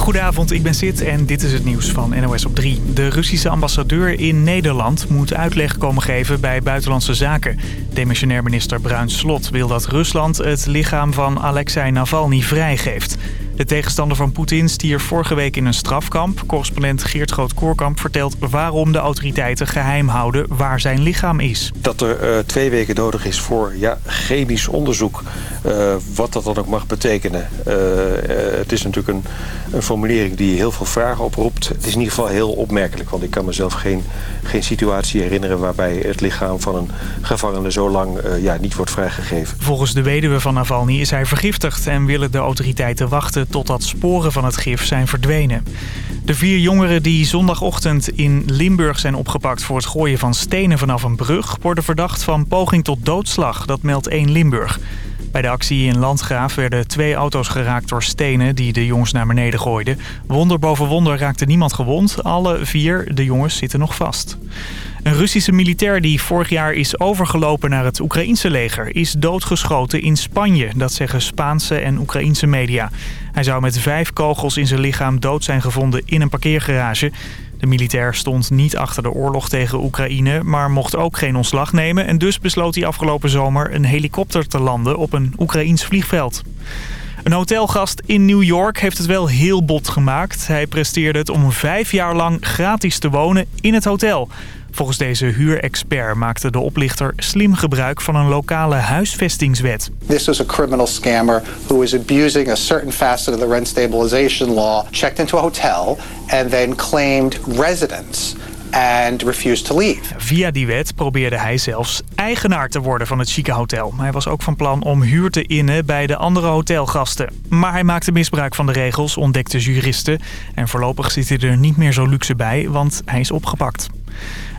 Goedenavond, ik ben Sid en dit is het nieuws van NOS op 3. De Russische ambassadeur in Nederland moet uitleg komen geven bij Buitenlandse Zaken. Demissionair minister Bruins Slot wil dat Rusland het lichaam van Alexei Navalny vrijgeeft. De tegenstander van Poetin stierf vorige week in een strafkamp. Correspondent Geert Groot-Koorkamp vertelt waarom de autoriteiten geheim houden waar zijn lichaam is. Dat er uh, twee weken nodig is voor ja, chemisch onderzoek. Uh, wat dat dan ook mag betekenen. Uh, het is natuurlijk een, een, formulering die heel veel vragen oproept. Het is in ieder geval heel opmerkelijk. Want ik kan mezelf geen, geen situatie herinneren... waarbij het lichaam van een gevangene zo lang ja, niet wordt vrijgegeven. Volgens de weduwe van Navalny is hij vergiftigd... en willen de autoriteiten wachten totdat sporen van het gif zijn verdwenen. De vier jongeren die zondagochtend in Limburg zijn opgepakt voor het gooien van stenen vanaf een brug... worden verdacht van poging tot doodslag, dat meldt 1 Limburg. Bij de actie in Landgraaf werden twee auto's geraakt door stenen die de jongens naar beneden gooiden. Wonder boven wonder raakte niemand gewond. Alle vier, de jongens, zitten nog vast. Een Russische militair die vorig jaar is overgelopen naar het Oekraïense leger... is doodgeschoten in Spanje, dat zeggen Spaanse en Oekraïense media. Hij zou met vijf kogels in zijn lichaam dood zijn gevonden in een parkeergarage. De militair stond niet achter de oorlog tegen Oekraïne, maar mocht ook geen ontslag nemen. En dus besloot hij afgelopen zomer een helikopter te landen op een Oekraïns vliegveld. Een hotelgast in New York heeft het wel heel bot gemaakt. Hij presteerde het om vijf jaar lang gratis te wonen in het hotel. Volgens deze huurexpert maakte de oplichter slim gebruik van een lokale huisvestingswet. This was a criminal scammer who was abusing a certain facet of the rent stabilization law, checked into a hotel and then claimed residence and refused to leave. Via die wet probeerde hij zelfs eigenaar te worden van het chique hotel. Hij was ook van plan om huur te innen bij de andere hotelgasten. Maar hij maakte misbruik van de regels, ontdekte juristen. En voorlopig zit hij er niet meer zo luxe bij, want hij is opgepakt.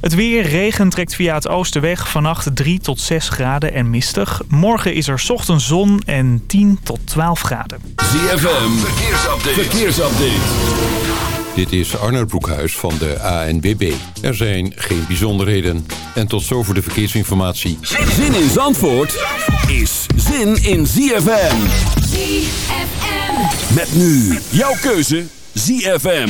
Het weer, regen trekt via het oosten weg. Vannacht 3 tot 6 graden en mistig. Morgen is er ochtends zon en 10 tot 12 graden. ZFM, verkeersupdate. verkeersupdate. Dit is Arnold Broekhuis van de ANBB. Er zijn geen bijzonderheden. En tot zover de verkeersinformatie. Zin in Zandvoort is zin in ZFM. ZFM. Met nu jouw keuze ZFM.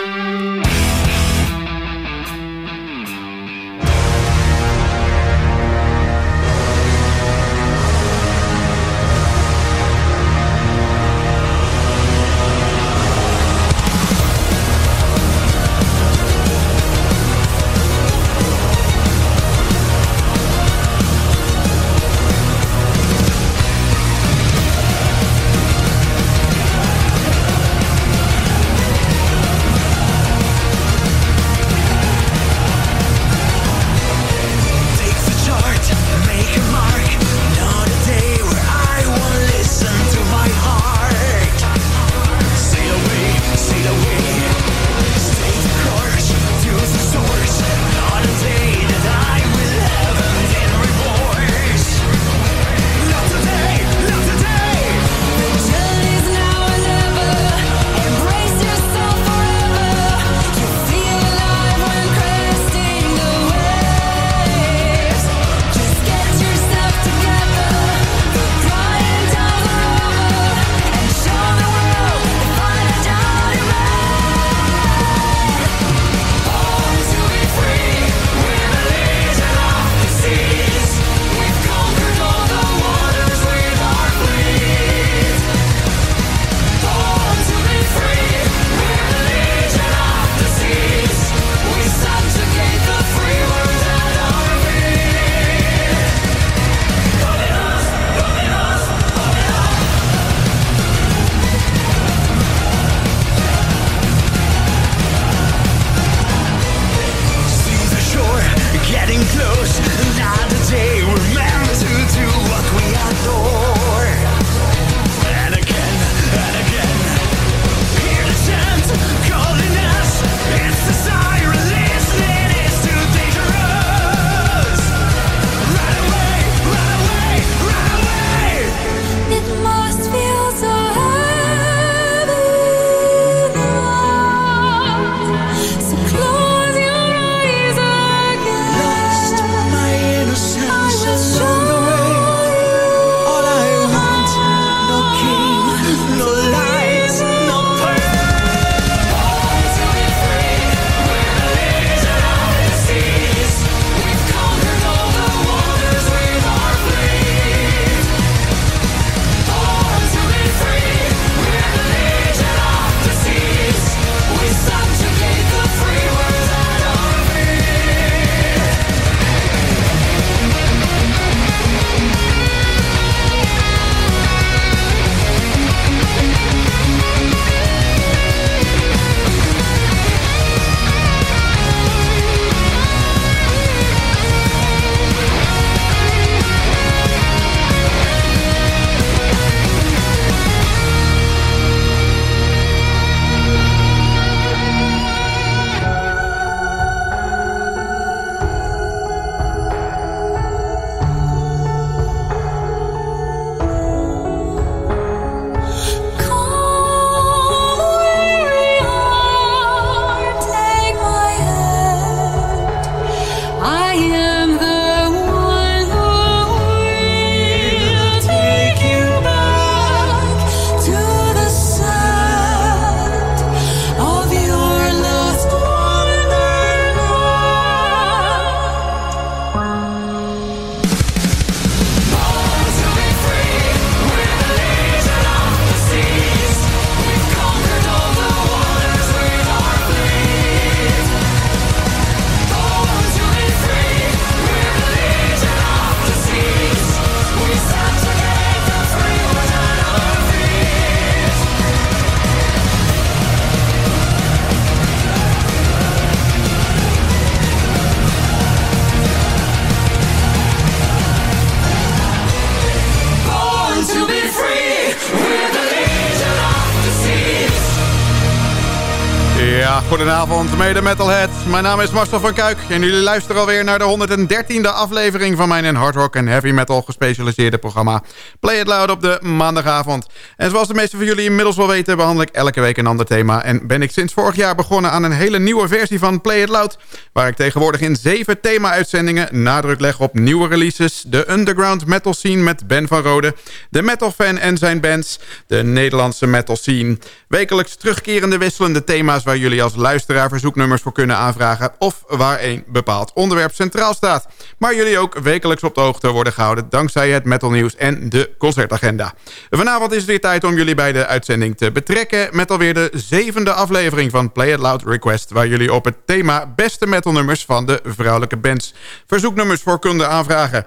Goedenavond mede metalhead. Mijn naam is Marcel van Kuik en jullie luisteren alweer naar de 113e aflevering van mijn in hard rock en heavy metal gespecialiseerde programma Play It Loud op de maandagavond. En zoals de meeste van jullie inmiddels wel weten behandel ik elke week een ander thema en ben ik sinds vorig jaar begonnen aan een hele nieuwe versie van Play It Loud, waar ik tegenwoordig in zeven thema-uitzendingen nadruk leg op nieuwe releases, de underground metal scene met Ben van Rode, de metal fan en zijn bands, de Nederlandse metal scene, wekelijks terugkerende wisselende thema's waar jullie als luisteraar verzoeknummers voor kunnen aanvragen... of waar een bepaald onderwerp centraal staat. Maar jullie ook wekelijks op de hoogte worden gehouden... dankzij het Metal Nieuws en de concertagenda. Vanavond is het weer tijd om jullie bij de uitzending te betrekken... met alweer de zevende aflevering van Play It Loud Request... waar jullie op het thema beste metalnummers van de vrouwelijke bands... verzoeknummers voor kunnen aanvragen.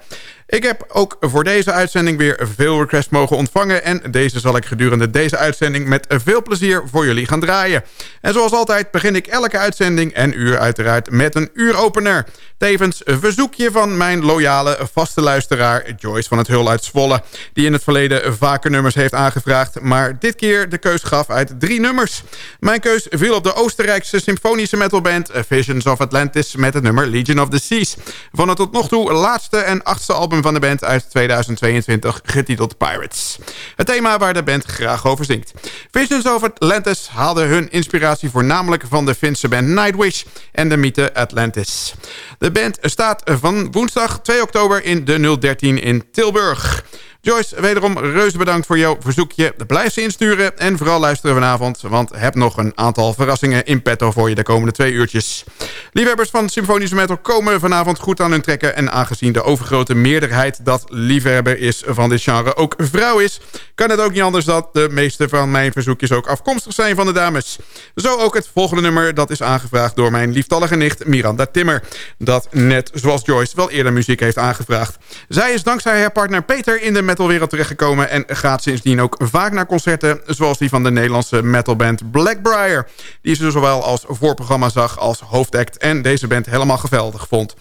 Ik heb ook voor deze uitzending weer veel requests mogen ontvangen... en deze zal ik gedurende deze uitzending met veel plezier voor jullie gaan draaien. En zoals altijd begin ik elke uitzending en uur uiteraard met een uuropener. Tevens een verzoekje van mijn loyale vaste luisteraar Joyce van het Hul uit Zwolle... die in het verleden vaker nummers heeft aangevraagd... maar dit keer de keus gaf uit drie nummers. Mijn keus viel op de Oostenrijkse symfonische metalband Visions of Atlantis... met het nummer Legion of the Seas. Van het tot nog toe laatste en achtste album van de band uit 2022... getiteld Pirates. Het thema waar de band graag over zingt. Visions of Atlantis haalde hun inspiratie voornamelijk van de Finse band Nightwish... en de mythe Atlantis. De band staat van woensdag 2 oktober in de 013 in Tilburg. Joyce, wederom reuze bedankt voor jouw verzoekje. Blijf ze insturen en vooral luisteren vanavond... want heb nog een aantal verrassingen in petto voor je de komende twee uurtjes. Liefhebbers van symfonische metal komen vanavond goed aan hun trekken... en aangezien de overgrote meerderheid dat liefhebber is van dit genre ook vrouw is... kan het ook niet anders dat de meeste van mijn verzoekjes ook afkomstig zijn van de dames. Zo ook het volgende nummer dat is aangevraagd door mijn lieftallige nicht Miranda Timmer... dat net zoals Joyce wel eerder muziek heeft aangevraagd. Zij is dankzij haar partner Peter in de metalwereld terechtgekomen... en gaat sindsdien ook vaak naar concerten... zoals die van de Nederlandse metalband Blackbriar... die ze zowel als voorprogramma zag als hoofdact... en deze band helemaal geweldig vond.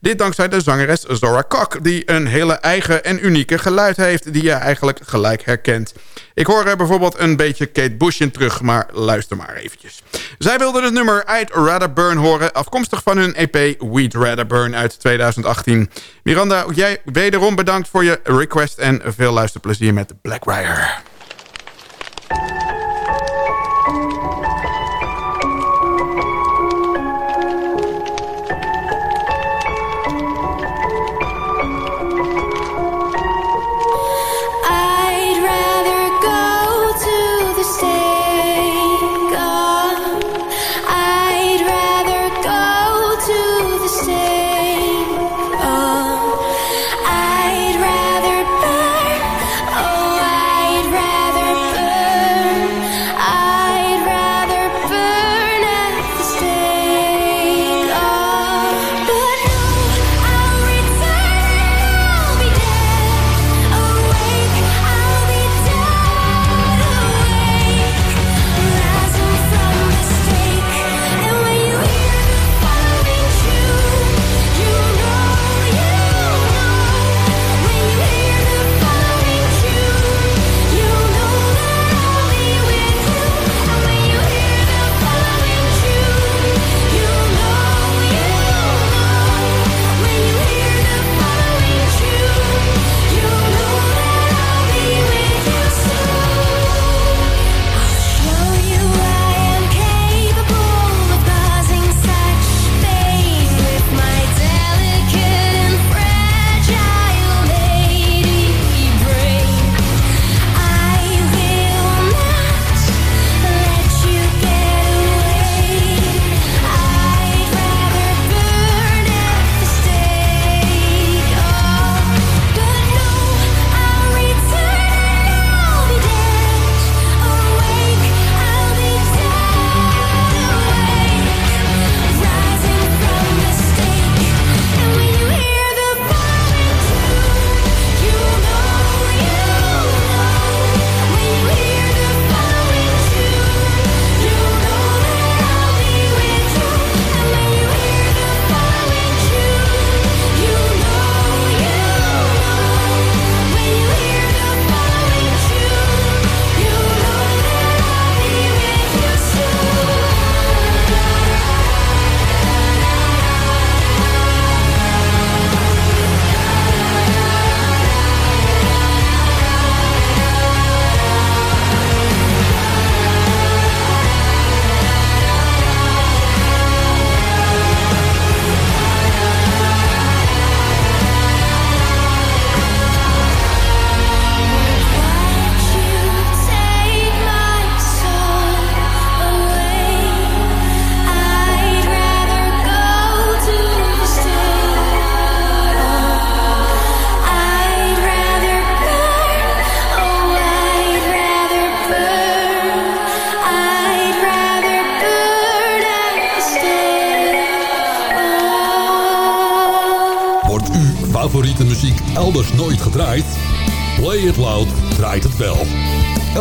Dit dankzij de zangeres Zora Kok... die een hele eigen en unieke geluid heeft... die je eigenlijk gelijk herkent. Ik hoor er bijvoorbeeld een beetje Kate Bush in terug, maar luister maar eventjes. Zij wilde het nummer I'd Rather Burn horen... afkomstig van hun EP We'd Rather Burn uit 2018. Miranda, jij wederom bedankt voor je request... en veel luisterplezier met Blackbriar.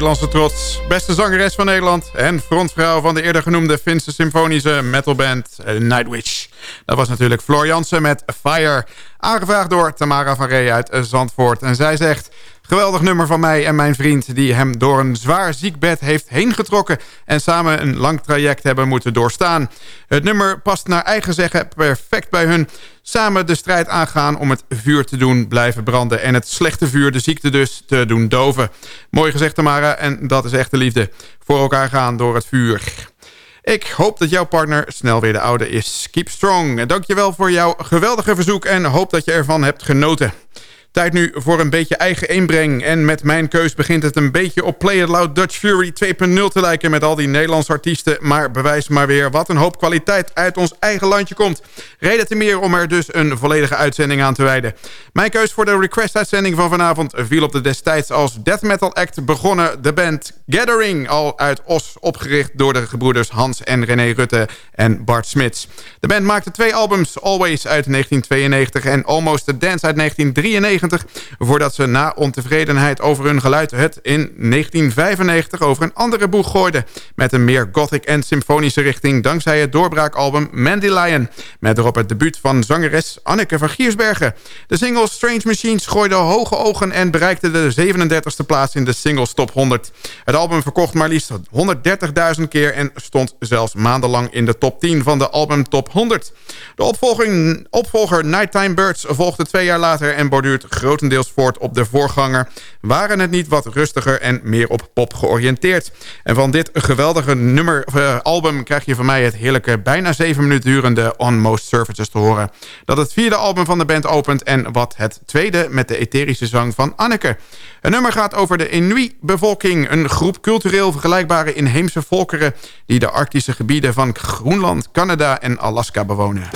Nederlandse trots, beste zangeres van Nederland... en frontvrouw van de eerder genoemde Finse symfonische metalband eh, Nightwish. Dat was natuurlijk Floor Jansen met Fire. Aangevraagd door Tamara van Ree uit eh, Zandvoort. En zij zegt... Geweldig nummer van mij en mijn vriend... die hem door een zwaar ziekbed heeft heengetrokken... en samen een lang traject hebben moeten doorstaan. Het nummer past naar eigen zeggen perfect bij hun. Samen de strijd aangaan om het vuur te doen blijven branden... en het slechte vuur, de ziekte dus, te doen doven. Mooi gezegd, Tamara, en dat is echte liefde. Voor elkaar gaan door het vuur. Ik hoop dat jouw partner snel weer de oude is. Keep strong. En dankjewel voor jouw geweldige verzoek en hoop dat je ervan hebt genoten. Tijd nu voor een beetje eigen inbreng. En met mijn keus begint het een beetje op Play It Loud Dutch Fury 2.0 te lijken... met al die Nederlandse artiesten. Maar bewijs maar weer wat een hoop kwaliteit uit ons eigen landje komt. Reden te meer om er dus een volledige uitzending aan te wijden. Mijn keus voor de request-uitzending van vanavond... viel op de destijds als death metal act begonnen de band Gathering... al uit Os, opgericht door de gebroeders Hans en René Rutte en Bart Smits. De band maakte twee albums, Always uit 1992 en Almost a Dance uit 1993... 1990... voordat ze na ontevredenheid over hun geluid het in 1995 over een andere boeg gooiden... met een meer gothic en symfonische richting... dankzij het doorbraakalbum Mandy Lion... met erop het debuut van zangeres Anneke van Giersbergen. De single Strange Machines gooide hoge ogen... en bereikte de 37e plaats in de Singles Top 100. Het album verkocht maar liefst 130.000 keer... en stond zelfs maandenlang in de top 10 van de album Top 100. De opvolger Nighttime Birds volgde twee jaar later... en borduurt grotendeels voort op de voorganger... waren het niet wat rustiger en meer op pop georiënteerd. En van dit geweldige nummer, uh, album krijg je van mij het heerlijke... bijna 7 minuten durende On Most Surfaces te horen. Dat het vierde album van de band opent... en wat het tweede met de etherische zang van Anneke. Een nummer gaat over de Inuit-bevolking... een groep cultureel vergelijkbare inheemse volkeren... die de arctische gebieden van Groenland, Canada en Alaska bewonen.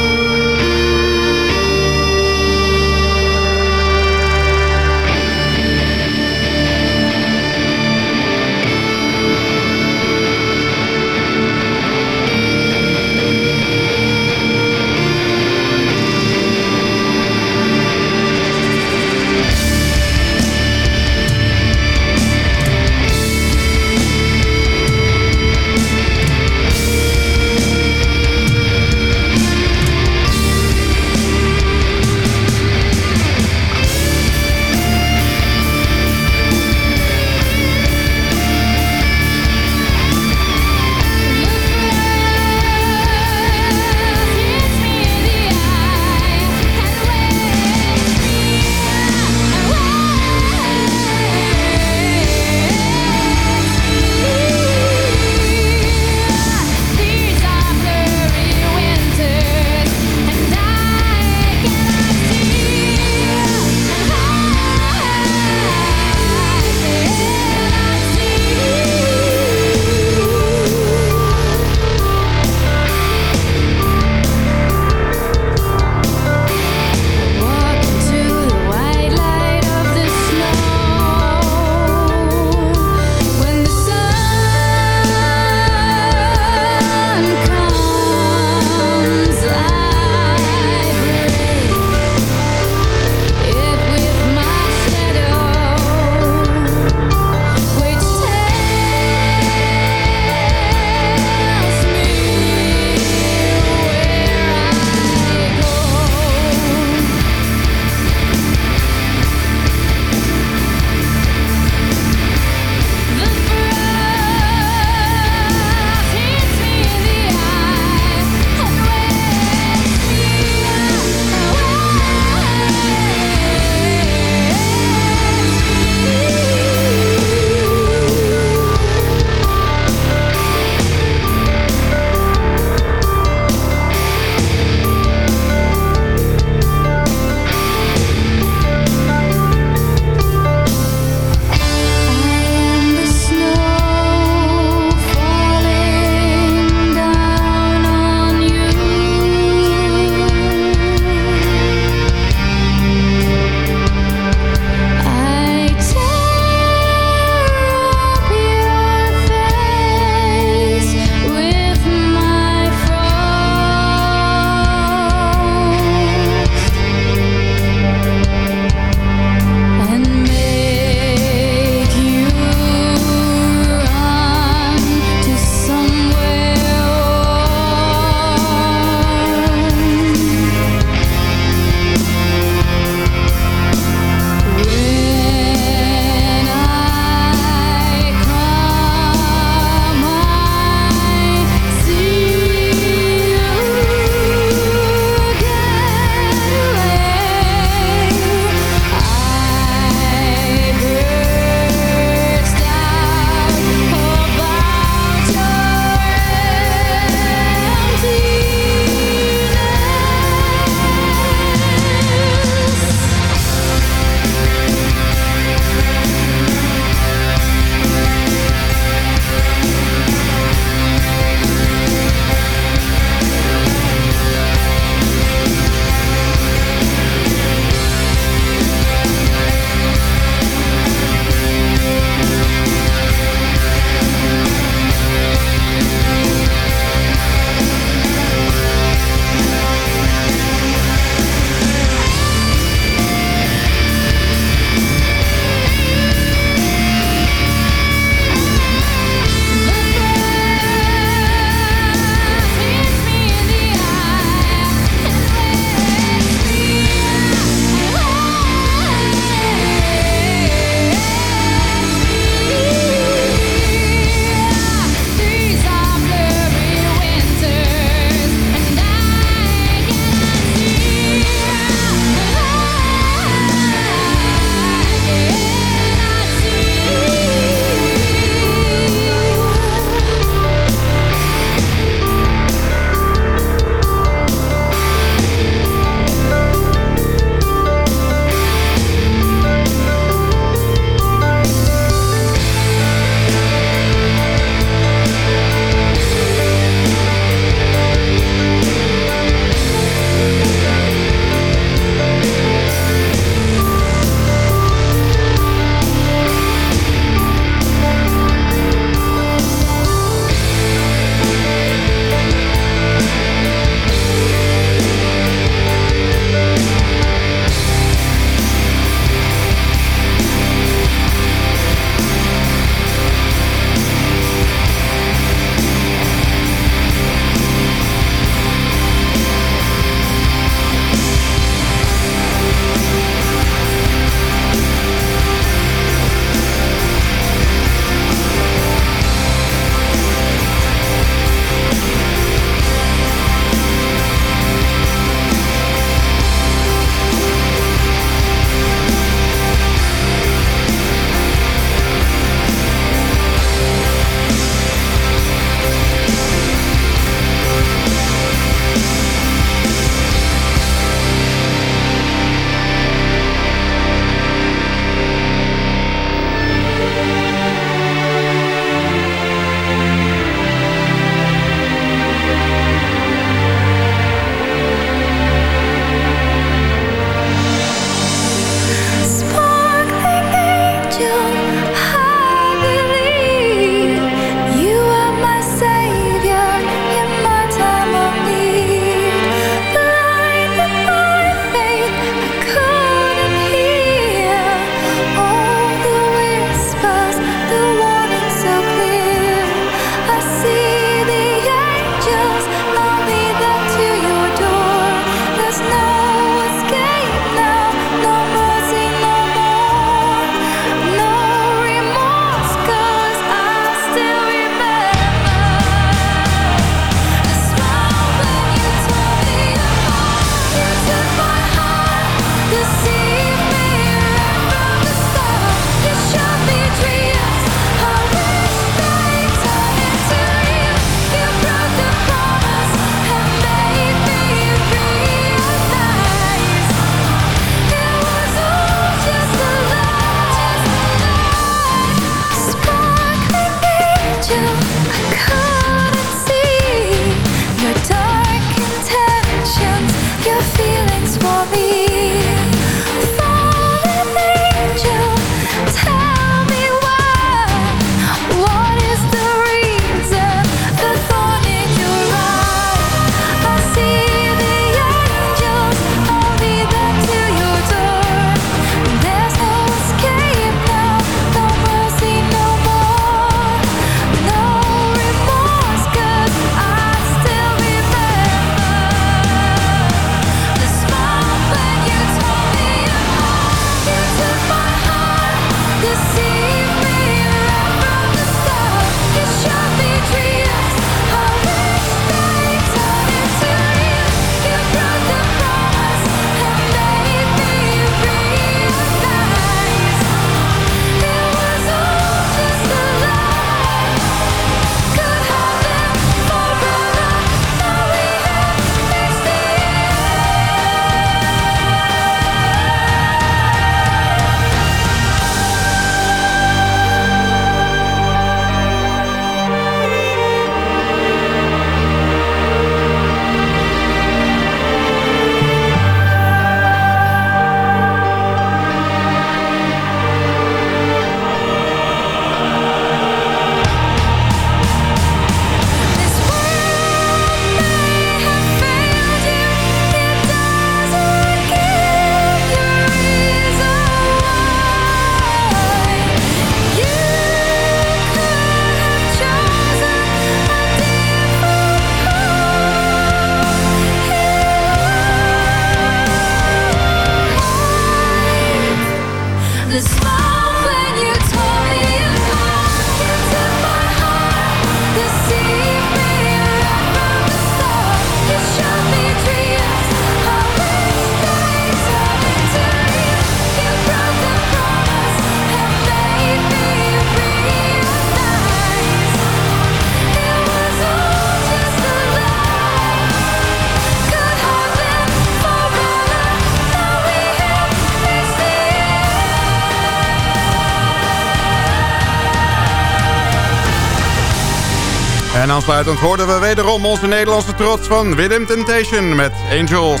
En aansluitend hoorden we wederom onze Nederlandse trots van Willem Temptation met Angels.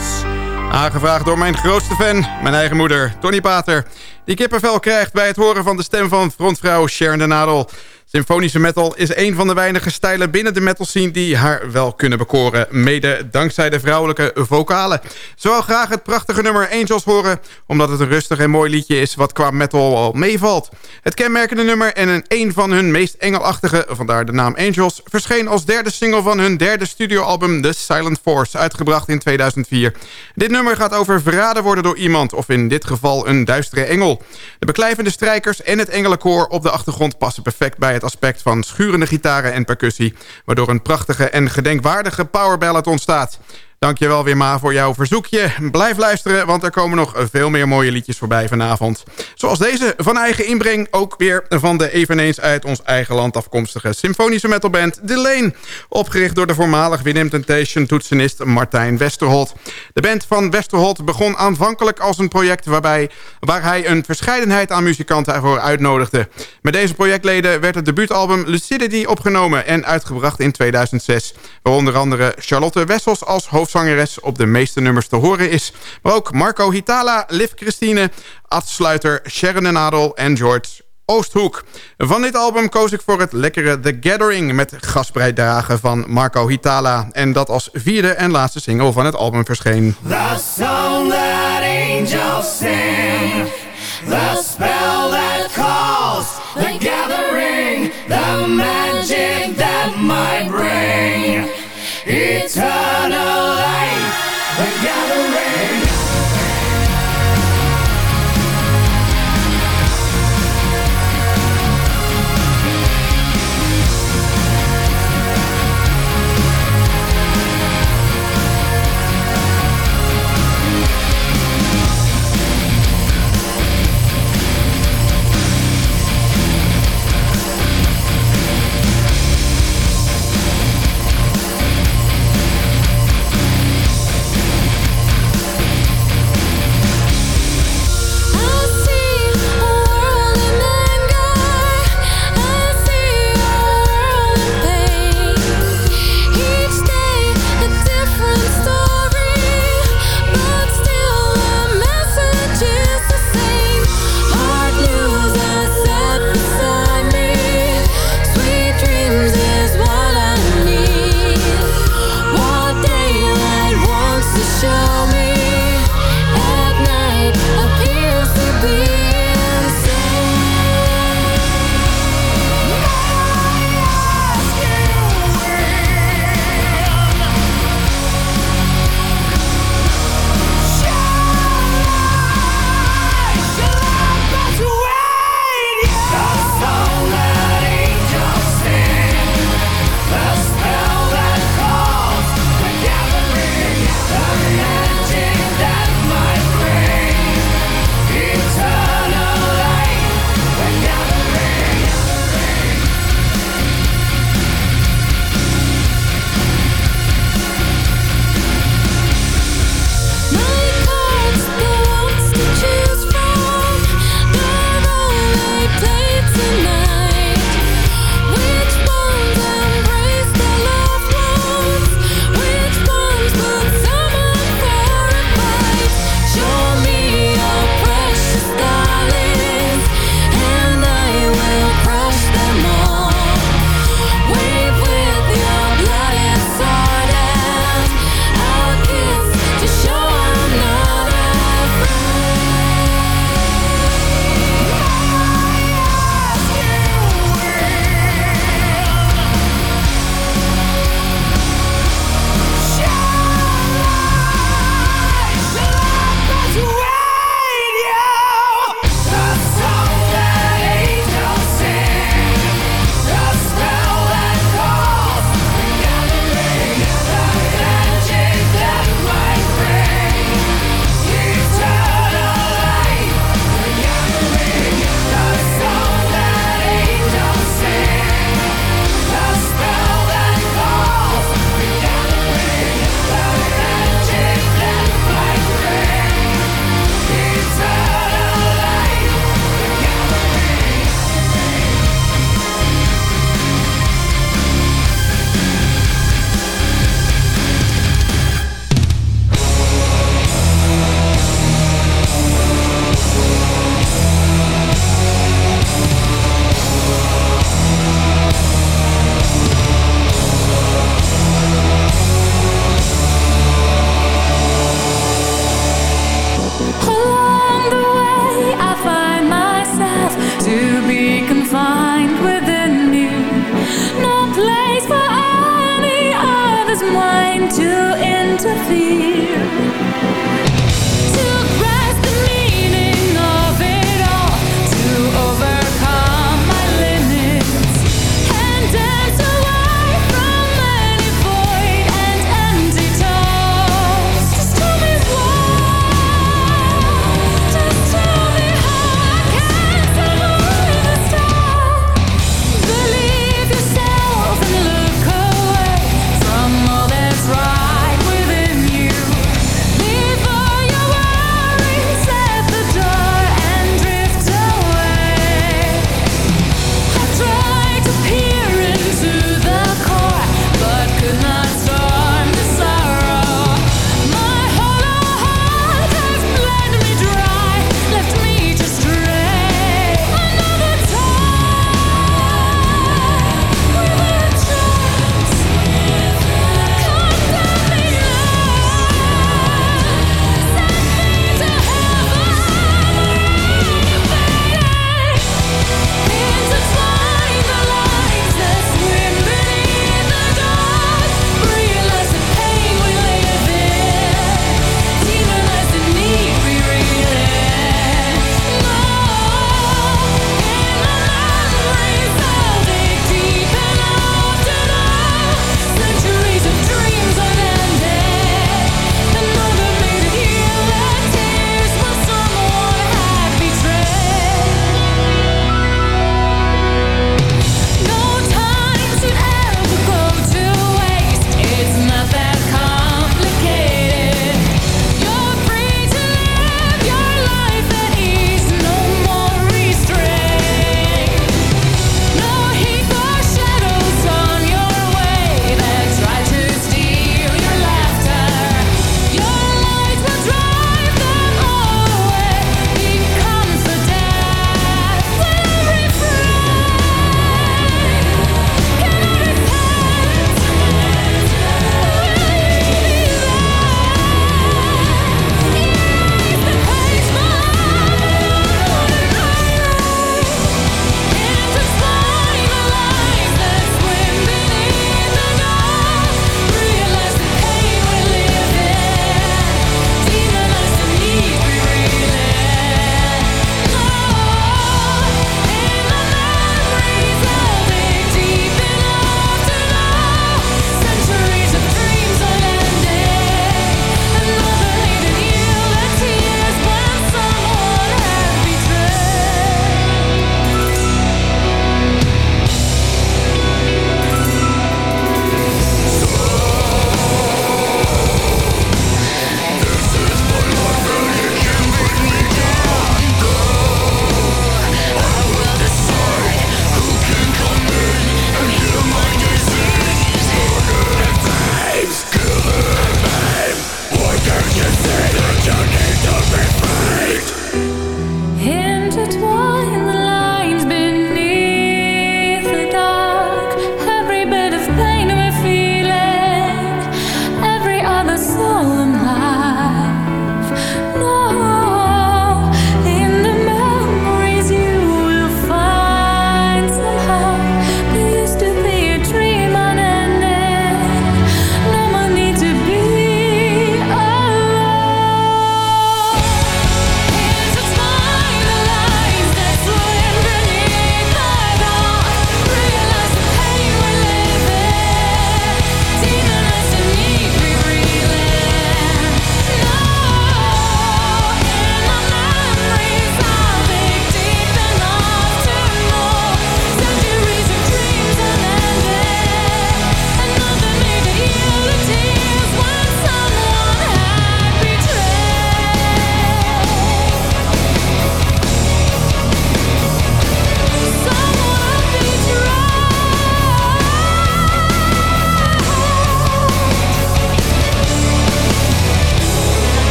Aangevraagd door mijn grootste fan, mijn eigen moeder, Tony Pater. Die kippenvel krijgt bij het horen van de stem van frontvrouw Sharon de Nadel. Symfonische metal is een van de weinige stijlen binnen de metal scene die haar wel kunnen bekoren. Mede dankzij de vrouwelijke vocalen. Ze wil graag het prachtige nummer Angels horen, omdat het een rustig en mooi liedje is wat qua metal al meevalt. Het kenmerkende nummer en een, een van hun meest engelachtige, vandaar de naam Angels, verscheen als derde single van hun derde studioalbum The Silent Force, uitgebracht in 2004. Dit nummer gaat over verraden worden door iemand, of in dit geval een duistere engel. De beklijvende strijkers en het engelenkoor op de achtergrond passen perfect bij het aspect van schurende gitaren en percussie... waardoor een prachtige en gedenkwaardige powerballad ontstaat. Dankjewel weer Ma voor jouw verzoekje. Blijf luisteren, want er komen nog veel meer mooie liedjes voorbij vanavond. Zoals deze van eigen inbreng, ook weer van de eveneens uit ons eigen land afkomstige symfonische metalband The Lane. Opgericht door de voormalig Willem Temptation toetsenist Martijn Westerholt. De band van Westerholt begon aanvankelijk als een project waarbij, waar hij een verscheidenheid aan muzikanten ervoor uitnodigde. Met deze projectleden werd het debuutalbum Lucidity opgenomen en uitgebracht in 2006. Waar onder andere Charlotte Wessels als hoofd hoofdzangeres op de meeste nummers te horen is. Maar ook Marco Hitala, Liv Christine, Ad Sluiter, Sharon Nadel en George Oosthoek. Van dit album koos ik voor het lekkere The Gathering... met gasbreidragen van Marco Hitala. En dat als vierde en laatste single van het album verscheen. The song that angels sing The spell that calls The to feel.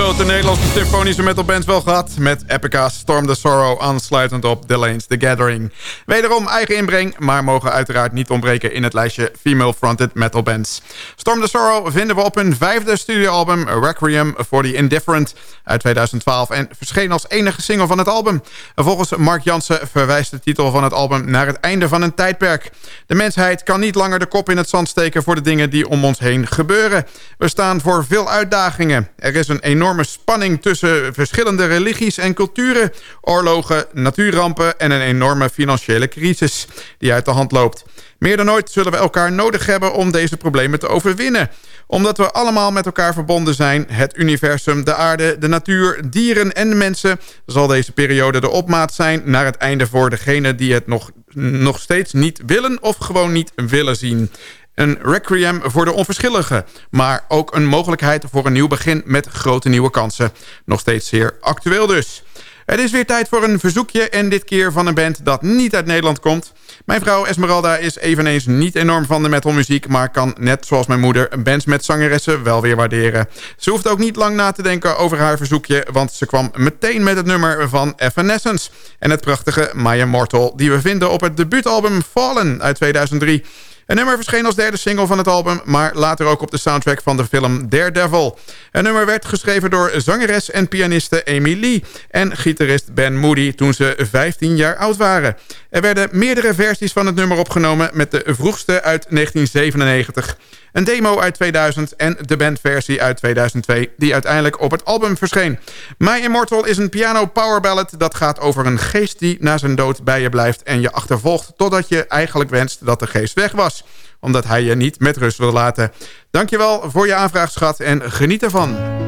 Grote Nederlandse symfonische metalbands wel gehad. Met Epica, Storm the Sorrow, aansluitend op The Lanes, The Gathering. Wederom eigen inbreng, maar mogen uiteraard niet ontbreken in het lijstje female-fronted metalbands. Storm the Sorrow vinden we op hun vijfde studioalbum Requiem for the Indifferent uit 2012 en verscheen als enige single van het album. Volgens Mark Jansen verwijst de titel van het album naar het einde van een tijdperk. De mensheid kan niet langer de kop in het zand steken voor de dingen die om ons heen gebeuren. We staan voor veel uitdagingen. Er is een enorme spanning tussen verschillende religies en culturen, oorlogen, natuurrampen en een enorme financiële crisis die uit de hand loopt. Meer dan ooit zullen we elkaar nodig hebben om deze problemen te overwinnen. Omdat we allemaal met elkaar verbonden zijn, het universum, de aarde, de natuur, dieren en de mensen... zal deze periode de opmaat zijn naar het einde voor degenen die het nog, nog steeds niet willen... of gewoon niet willen zien. Een requiem voor de onverschilligen. Maar ook een mogelijkheid voor een nieuw begin met grote nieuwe kansen. Nog steeds zeer actueel dus. Het is weer tijd voor een verzoekje en dit keer van een band dat niet uit Nederland komt. Mijn vrouw Esmeralda is eveneens niet enorm van de metalmuziek... maar kan net zoals mijn moeder bands met zangeressen wel weer waarderen. Ze hoeft ook niet lang na te denken over haar verzoekje... want ze kwam meteen met het nummer van Evanescence... en het prachtige My Immortal... die we vinden op het debuutalbum Fallen uit 2003... Een nummer verscheen als derde single van het album... maar later ook op de soundtrack van de film Daredevil. Een nummer werd geschreven door zangeres en pianiste Amy Lee... en gitarist Ben Moody toen ze 15 jaar oud waren. Er werden meerdere versies van het nummer opgenomen... met de vroegste uit 1997 een demo uit 2000 en de bandversie uit 2002... die uiteindelijk op het album verscheen. My Immortal is een piano power ballad dat gaat over een geest... die na zijn dood bij je blijft en je achtervolgt... totdat je eigenlijk wenst dat de geest weg was omdat hij je niet met rust wil laten. Dankjewel voor je aanvraag, schat, en geniet ervan.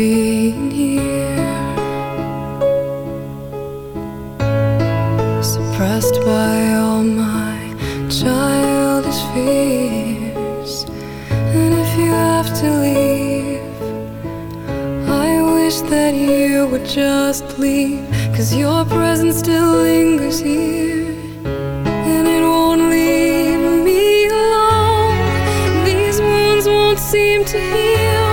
Being here, suppressed by all my childish fears. And if you have to leave, I wish that you would just leave, cause your presence still lingers here. And it won't leave me alone. These wounds won't seem to heal.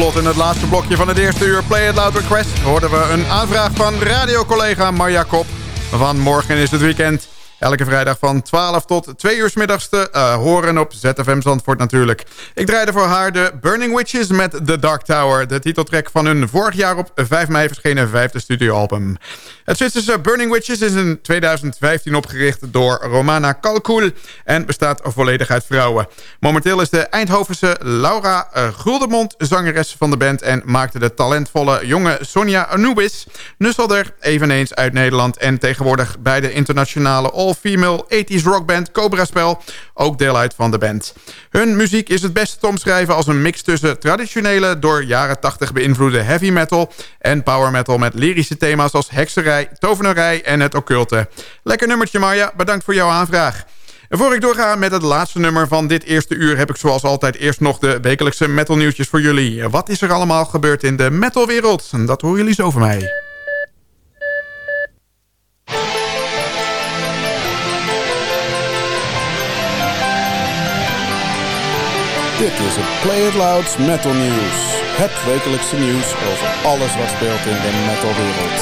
In het laatste blokje van het eerste uur Play It Loud Request... hoorden we een aanvraag van radiocollega Marja Kop. Van morgen is het weekend. Elke vrijdag van 12 tot 2 uur s middags te uh, horen op ZFM Zandvoort natuurlijk. Ik draaide voor haar de Burning Witches met The Dark Tower. De titeltrack van hun vorig jaar op 5 mei verschenen vijfde studioalbum. Het Zwitserse Burning Witches is in 2015 opgericht door Romana Kalkoel... en bestaat volledig uit vrouwen. Momenteel is de Eindhovense Laura uh, Guldemond zangeres van de band... en maakte de talentvolle jonge Sonja Anubis... nusselder eveneens uit Nederland... en tegenwoordig bij de internationale all-female 80s rockband Cobra Spel... ook deel uit van de band. Hun muziek is het beste te omschrijven als een mix tussen traditionele... door jaren 80 beïnvloede heavy metal en power metal... met lyrische thema's als hekserij tovenarij en het occulte. Lekker nummertje Marja, bedankt voor jouw aanvraag. En voor ik doorga met het laatste nummer van dit eerste uur... heb ik zoals altijd eerst nog de wekelijkse metal nieuwtjes voor jullie. Wat is er allemaal gebeurd in de metalwereld? Dat horen jullie zo van mij. Dit is het Play It Loud Metal News. Het wekelijkse nieuws over alles wat speelt in de metalwereld.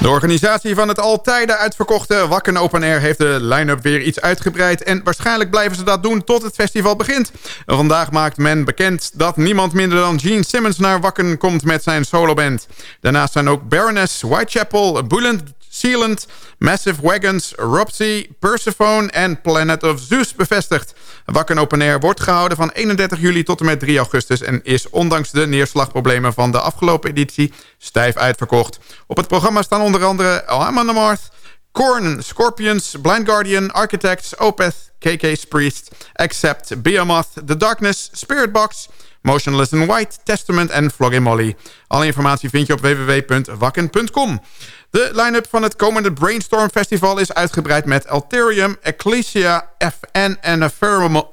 De organisatie van het altijd uitverkochte Wakken Open Air heeft de line-up weer iets uitgebreid... en waarschijnlijk blijven ze dat doen tot het festival begint. Vandaag maakt men bekend dat niemand minder dan Gene Simmons naar Wakken komt met zijn soloband. Daarnaast zijn ook Baroness, Whitechapel, Bulent Sealant, Massive Wagons, Ropsy, Persephone en Planet of Zeus bevestigd. Wakken Open Air wordt gehouden van 31 juli tot en met 3 augustus... en is ondanks de neerslagproblemen van de afgelopen editie stijf uitverkocht. Op het programma staan onder andere Amon Amarth, Korn, Scorpions, Blind Guardian, Architects, Opeth, KK's Priest, Accept, Behemoth, The Darkness, Spiritbox... Motionless in White, Testament en Flogging Molly. Alle informatie vind je op www.wakken.com. De line-up van het komende Brainstorm Festival is uitgebreid met Alterium, Ecclesia, FN en Ephemeral...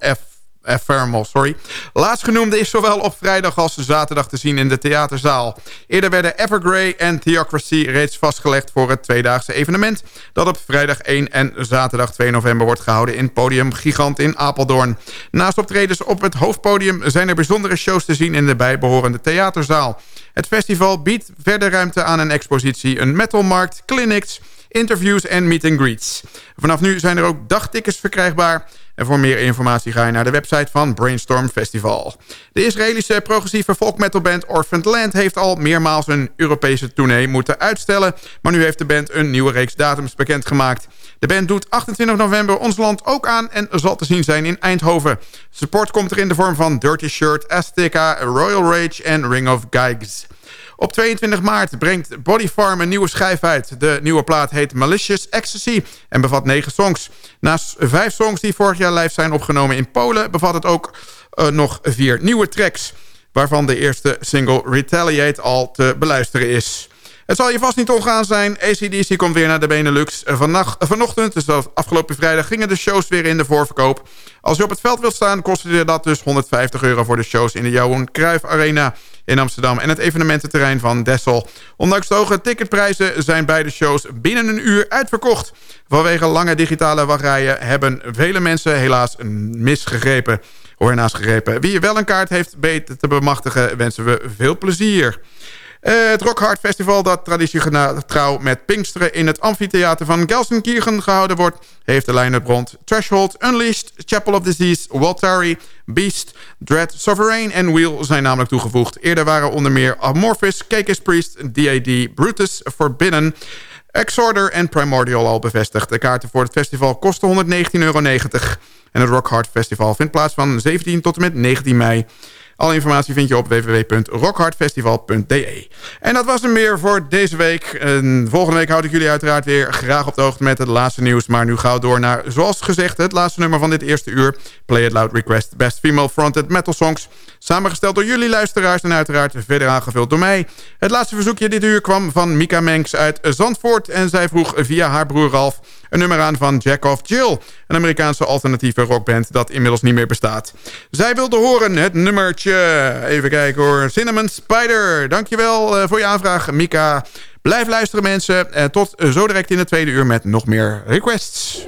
Ephemeral, sorry. Laatstgenoemde is zowel op vrijdag als zaterdag te zien in de theaterzaal. Eerder werden Evergrey en Theocracy reeds vastgelegd voor het tweedaagse evenement... dat op vrijdag 1 en zaterdag 2 november wordt gehouden in Podium Gigant in Apeldoorn. Naast optredens op het hoofdpodium zijn er bijzondere shows te zien in de bijbehorende theaterzaal. Het festival biedt verder ruimte aan een expositie, een metalmarkt, clinics, interviews en meet and greets. Vanaf nu zijn er ook dagtickets verkrijgbaar... En voor meer informatie ga je naar de website van Brainstorm Festival. De Israëlische progressieve folkmetalband Orphaned Land... heeft al meermaals een Europese tournee moeten uitstellen... maar nu heeft de band een nieuwe reeks datums bekendgemaakt. De band doet 28 november ons land ook aan... en zal te zien zijn in Eindhoven. Support komt er in de vorm van Dirty Shirt, Azteca, Royal Rage en Ring of Geigs. Op 22 maart brengt Body Farm een nieuwe schijf uit. De nieuwe plaat heet Malicious Ecstasy en bevat 9 songs. Naast vijf songs die vorig jaar live zijn opgenomen in Polen... bevat het ook uh, nog vier nieuwe tracks... waarvan de eerste single Retaliate al te beluisteren is. Het zal je vast niet omgaan zijn. ACDC komt weer naar de Benelux. Vannacht, vanochtend, dus afgelopen vrijdag, gingen de shows weer in de voorverkoop. Als je op het veld wilt staan, kostte dat dus 150 euro voor de shows in de Johan Cruijff Arena in Amsterdam en het evenemententerrein van Dessel. Ondanks de hoge ticketprijzen zijn beide shows binnen een uur uitverkocht. Vanwege lange digitale wachtrijen hebben vele mensen helaas misgegrepen. Hoor naast gegrepen. Wie wel een kaart heeft beter te bemachtigen, wensen we veel plezier. Uh, het Rock Hard Festival dat traditiegetrouw met Pinksteren... in het amfitheater van Gelsenkirchen gehouden wordt... heeft de line-up rond Threshold, Unleashed, Chapel of Disease, Waltari, Beast, Dread, Sovereign en Wheel zijn namelijk toegevoegd. Eerder waren onder meer Amorphis, KK's Priest, DAD, Brutus, Forbidden... Exorder en Primordial al bevestigd. De kaarten voor het festival kosten 119,90 euro. En het Rock Hard Festival vindt plaats van 17 tot en met 19 mei. Alle informatie vind je op www.rockhardfestival.de. En dat was hem meer voor deze week. En volgende week houd ik jullie uiteraard weer graag op de hoogte met het laatste nieuws. Maar nu gauw door naar, zoals gezegd, het laatste nummer van dit eerste uur. Play It Loud Request Best Female Fronted Metal Songs. Samengesteld door jullie luisteraars en uiteraard verder aangevuld door mij. Het laatste verzoekje dit uur kwam van Mika Menks uit Zandvoort. En zij vroeg via haar broer Ralf een nummer aan van Jack of Jill. Een Amerikaanse alternatieve rockband dat inmiddels niet meer bestaat. Zij wilde horen het nummertje, even kijken hoor, Cinnamon Spider. Dankjewel uh, voor je aanvraag, Mika. Blijf luisteren mensen. Uh, tot zo direct in de tweede uur met nog meer requests.